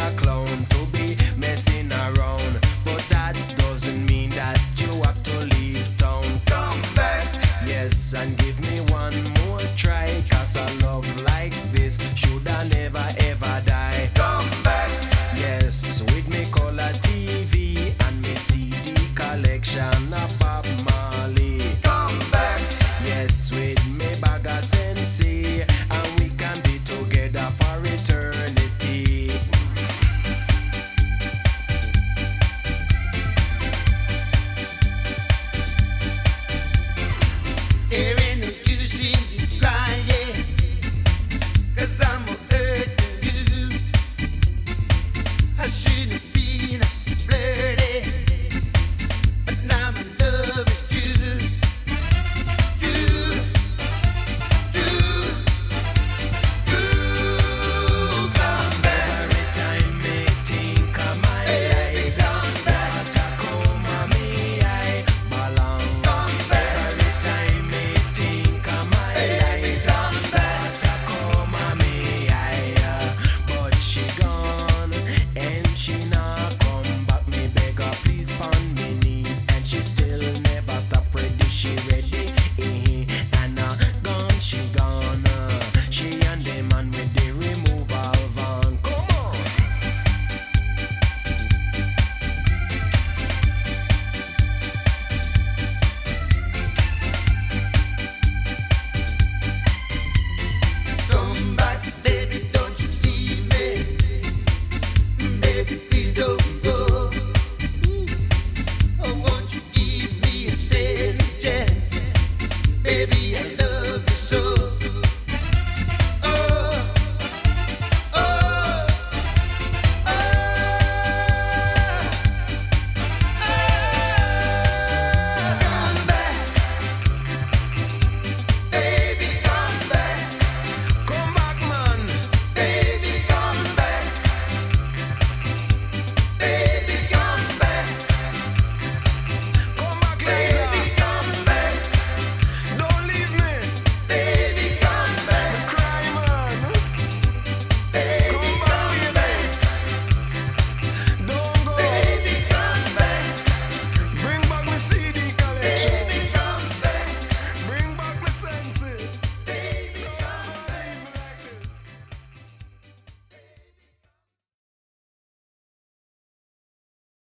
I close.